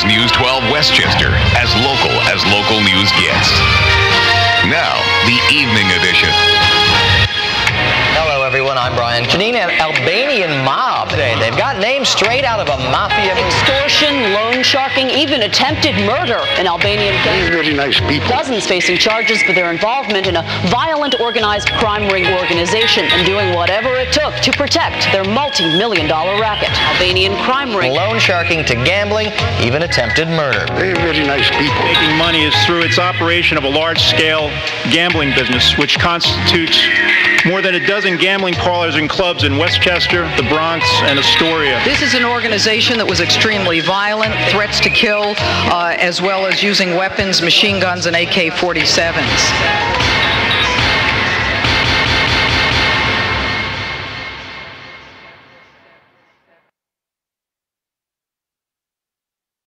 is News 12 Westchester, as local as local news gets. Now, the evening edition. Hello, everyone. I'm Brian. Janine, an Albanian mob today. They've got names straight out of a mafia movie. Extortion, loan sharking, even attempted murder in Albanian They're really nice people. Dozens facing charges for their involvement in a violent organized crime ring organization and doing whatever it took to protect their multi-million dollar racket. Albanian crime ring. Loan sharking to gambling, even attempted murder. They're really nice people. Making money is through its operation of a large-scale gambling business, which constitutes more than a dozen gambling parlors and clubs in Westchester, the Bronx, and Astoria. This is an organization that was extremely violent, threats to kill, uh, as well as using weapons, machine guns, and AK 47s.